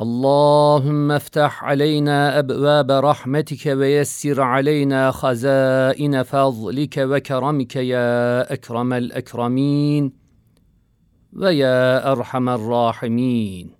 اللهم افتح علينا أبواب رحمتك ويسر علينا خزائن فضلك وكرمك يا أكرم الأكرمين ويا أرحم الراحمين.